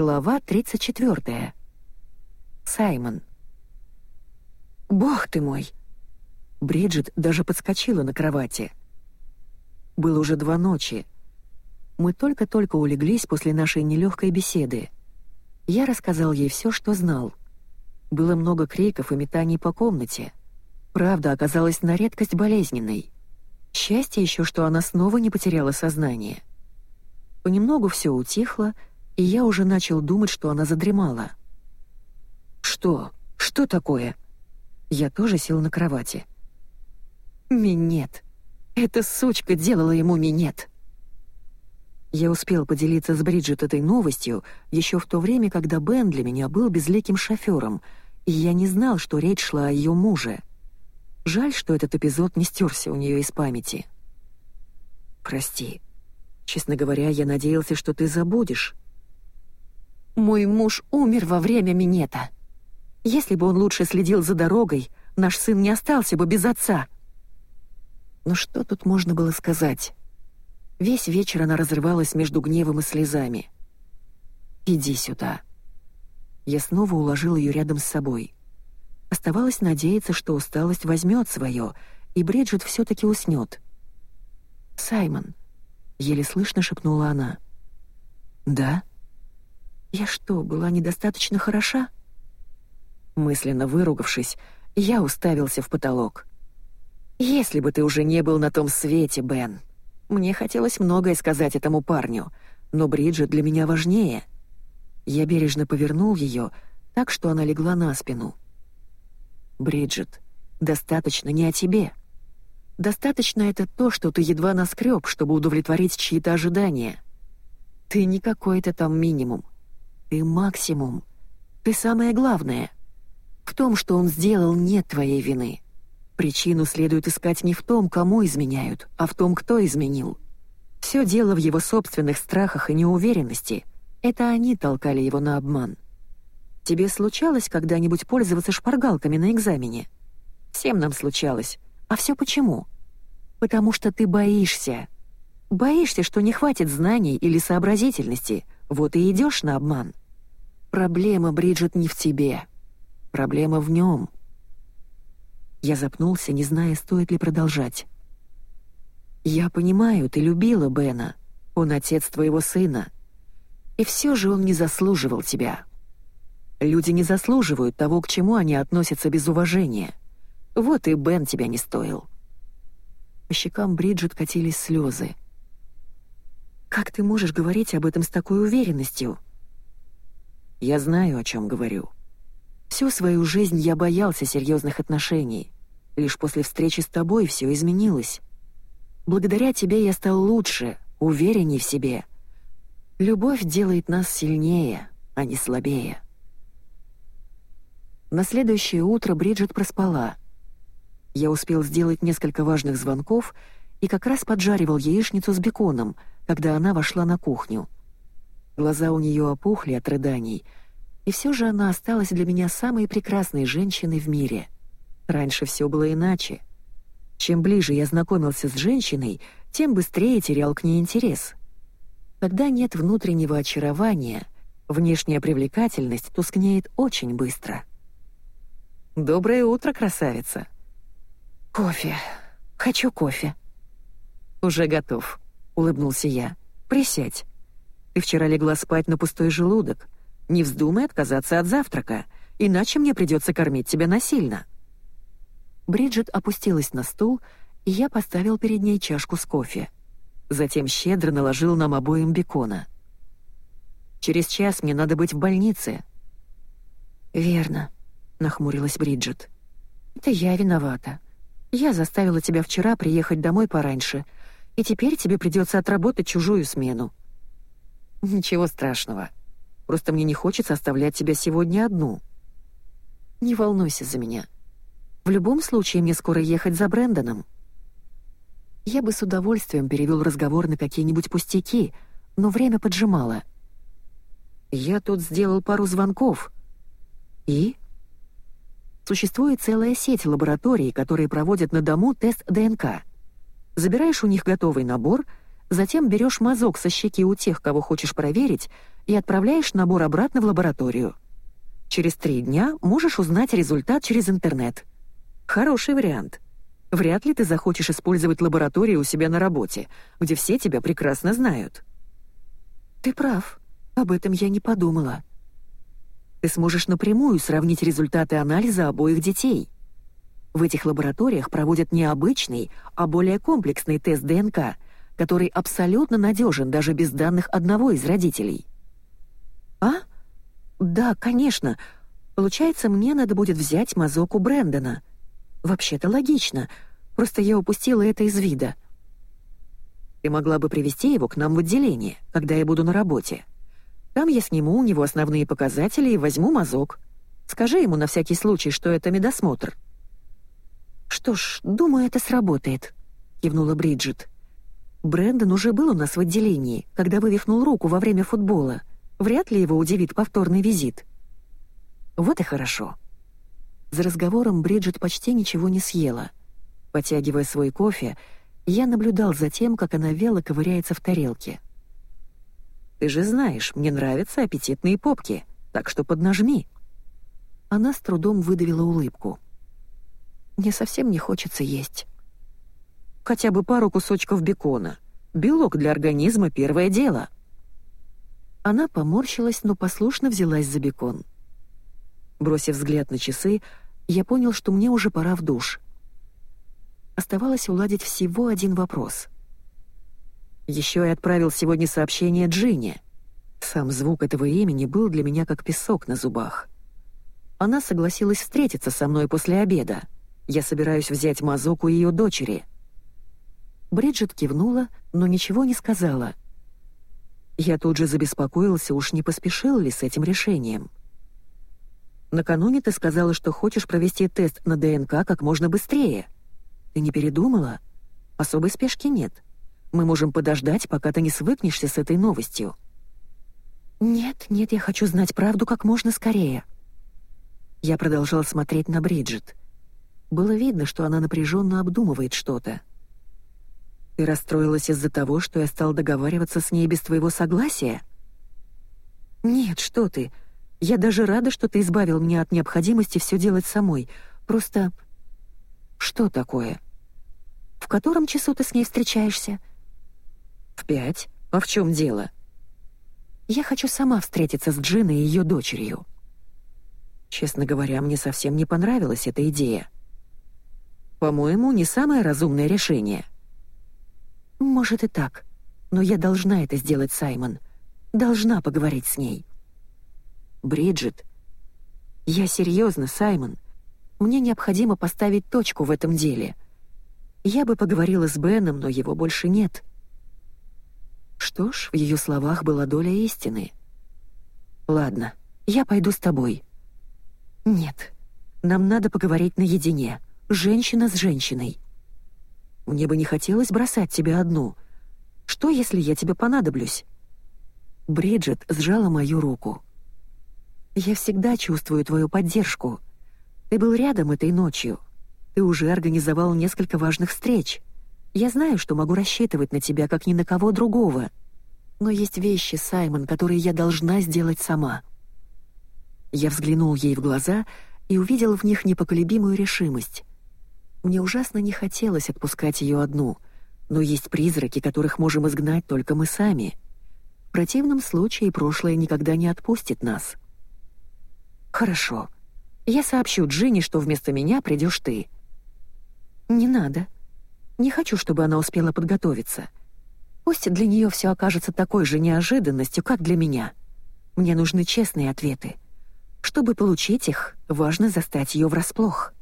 Глава 34. Саймон. «Бог ты мой!» Бриджит даже подскочила на кровати. Было уже два ночи. Мы только-только улеглись после нашей нелегкой беседы. Я рассказал ей все, что знал. Было много криков и метаний по комнате. Правда оказалась на редкость болезненной. Счастье еще, что она снова не потеряла сознание. Понемногу все утихло, и я уже начал думать, что она задремала. «Что? Что такое?» Я тоже сел на кровати. «Минет. Эта сучка делала ему минет». Я успел поделиться с Бриджит этой новостью еще в то время, когда Бен для меня был безликим шофером, и я не знал, что речь шла о ее муже. Жаль, что этот эпизод не стерся у нее из памяти. «Прости. Честно говоря, я надеялся, что ты забудешь. Мой муж умер во время минета. Если бы он лучше следил за дорогой, наш сын не остался бы без отца. Но что тут можно было сказать? Весь вечер она разрывалась между гневом и слезами. «Иди сюда». Я снова уложил ее рядом с собой. Оставалось надеяться, что усталость возьмет свое, и Бриджит все-таки уснет. «Саймон», — еле слышно шепнула она. «Да?» Я что, была недостаточно хороша? Мысленно выругавшись, я уставился в потолок. Если бы ты уже не был на том свете, Бен. Мне хотелось многое сказать этому парню, но Бриджит для меня важнее. Я бережно повернул ее, так что она легла на спину. Бриджит, достаточно не о тебе. Достаточно это то, что ты едва наскреб, чтобы удовлетворить чьи-то ожидания. Ты не какой-то там минимум. Ты максимум. Ты самое главное. В том, что он сделал, нет твоей вины. Причину следует искать не в том, кому изменяют, а в том, кто изменил. Все дело в его собственных страхах и неуверенности. Это они толкали его на обман. Тебе случалось когда-нибудь пользоваться шпаргалками на экзамене? Всем нам случалось. А все почему? Потому что ты боишься. Боишься, что не хватит знаний или сообразительности, вот и идешь на обман. Проблема, Бриджит, не в тебе. Проблема в нем. Я запнулся, не зная, стоит ли продолжать. «Я понимаю, ты любила Бена. Он отец твоего сына. И все же он не заслуживал тебя. Люди не заслуживают того, к чему они относятся без уважения. Вот и Бен тебя не стоил». По щекам Бриджит катились слезы. «Как ты можешь говорить об этом с такой уверенностью?» Я знаю, о чем говорю. Всю свою жизнь я боялся серьезных отношений. Лишь после встречи с тобой все изменилось. Благодаря тебе я стал лучше, уверенней в себе. Любовь делает нас сильнее, а не слабее. На следующее утро Бриджит проспала. Я успел сделать несколько важных звонков и как раз поджаривал яичницу с беконом, когда она вошла на кухню. Глаза у нее опухли от рыданий, и все же она осталась для меня самой прекрасной женщиной в мире. Раньше все было иначе. Чем ближе я знакомился с женщиной, тем быстрее терял к ней интерес. Когда нет внутреннего очарования, внешняя привлекательность тускнеет очень быстро. «Доброе утро, красавица!» «Кофе. Хочу кофе». «Уже готов», — улыбнулся я. «Присядь». Ты вчера легла спать на пустой желудок. Не вздумай отказаться от завтрака, иначе мне придется кормить тебя насильно». Бриджит опустилась на стул, и я поставил перед ней чашку с кофе. Затем щедро наложил нам обоим бекона. «Через час мне надо быть в больнице». «Верно», — нахмурилась Бриджит. «Это я виновата. Я заставила тебя вчера приехать домой пораньше, и теперь тебе придется отработать чужую смену. «Ничего страшного. Просто мне не хочется оставлять тебя сегодня одну». «Не волнуйся за меня. В любом случае мне скоро ехать за Брэндоном». Я бы с удовольствием перевел разговор на какие-нибудь пустяки, но время поджимало. «Я тут сделал пару звонков». «И?» Существует целая сеть лабораторий, которые проводят на дому тест ДНК. Забираешь у них готовый набор — Затем берешь мазок со щеки у тех, кого хочешь проверить, и отправляешь набор обратно в лабораторию. Через три дня можешь узнать результат через интернет. Хороший вариант. Вряд ли ты захочешь использовать лабораторию у себя на работе, где все тебя прекрасно знают. Ты прав. Об этом я не подумала. Ты сможешь напрямую сравнить результаты анализа обоих детей. В этих лабораториях проводят не обычный, а более комплексный тест ДНК, который абсолютно надежен даже без данных одного из родителей. А? Да, конечно. Получается, мне надо будет взять мазок у Брэндона. Вообще-то логично, просто я упустила это из вида. Ты могла бы привести его к нам в отделение, когда я буду на работе. Там я сниму у него основные показатели и возьму мазок. Скажи ему на всякий случай, что это медосмотр. Что ж, думаю, это сработает, кивнула Бриджит. Брэндон уже был у нас в отделении, когда вывихнул руку во время футбола. Вряд ли его удивит повторный визит. Вот и хорошо. За разговором Бриджит почти ничего не съела. Потягивая свой кофе, я наблюдал за тем, как она вяло ковыряется в тарелке. «Ты же знаешь, мне нравятся аппетитные попки, так что поднажми». Она с трудом выдавила улыбку. «Мне совсем не хочется есть». «Хотя бы пару кусочков бекона. Белок для организма — первое дело». Она поморщилась, но послушно взялась за бекон. Бросив взгляд на часы, я понял, что мне уже пора в душ. Оставалось уладить всего один вопрос. Еще я отправил сегодня сообщение Джинни. Сам звук этого имени был для меня как песок на зубах. Она согласилась встретиться со мной после обеда. Я собираюсь взять мазок у ее дочери. Бриджит кивнула, но ничего не сказала. Я тут же забеспокоился, уж не поспешил ли с этим решением. Накануне ты сказала, что хочешь провести тест на ДНК как можно быстрее. Ты не передумала? Особой спешки нет. Мы можем подождать, пока ты не свыкнешься с этой новостью. Нет, нет, я хочу знать правду как можно скорее. Я продолжал смотреть на Бриджит. Было видно, что она напряженно обдумывает что-то. Ты расстроилась из-за того, что я стал договариваться с ней без твоего согласия? Нет, что ты? Я даже рада, что ты избавил меня от необходимости все делать самой. Просто... Что такое? В котором часу ты с ней встречаешься? В пять. А в чем дело? Я хочу сама встретиться с Джиной и ее дочерью. Честно говоря, мне совсем не понравилась эта идея. По-моему, не самое разумное решение. Может и так, но я должна это сделать, Саймон. Должна поговорить с ней. Бриджит. Я серьезно, Саймон. Мне необходимо поставить точку в этом деле. Я бы поговорила с Беном, но его больше нет. Что ж, в ее словах была доля истины. Ладно, я пойду с тобой. Нет, нам надо поговорить наедине, женщина с женщиной. Мне бы не хотелось бросать тебя одну. Что, если я тебе понадоблюсь? Бриджит сжала мою руку. Я всегда чувствую твою поддержку. Ты был рядом этой ночью. Ты уже организовал несколько важных встреч. Я знаю, что могу рассчитывать на тебя, как ни на кого другого. Но есть вещи, Саймон, которые я должна сделать сама». Я взглянул ей в глаза и увидел в них непоколебимую решимость. Мне ужасно не хотелось отпускать ее одну, но есть призраки, которых можем изгнать только мы сами. В противном случае прошлое никогда не отпустит нас. «Хорошо. Я сообщу Джинни, что вместо меня придешь ты». «Не надо. Не хочу, чтобы она успела подготовиться. Пусть для нее все окажется такой же неожиданностью, как для меня. Мне нужны честные ответы. Чтобы получить их, важно застать ее врасплох».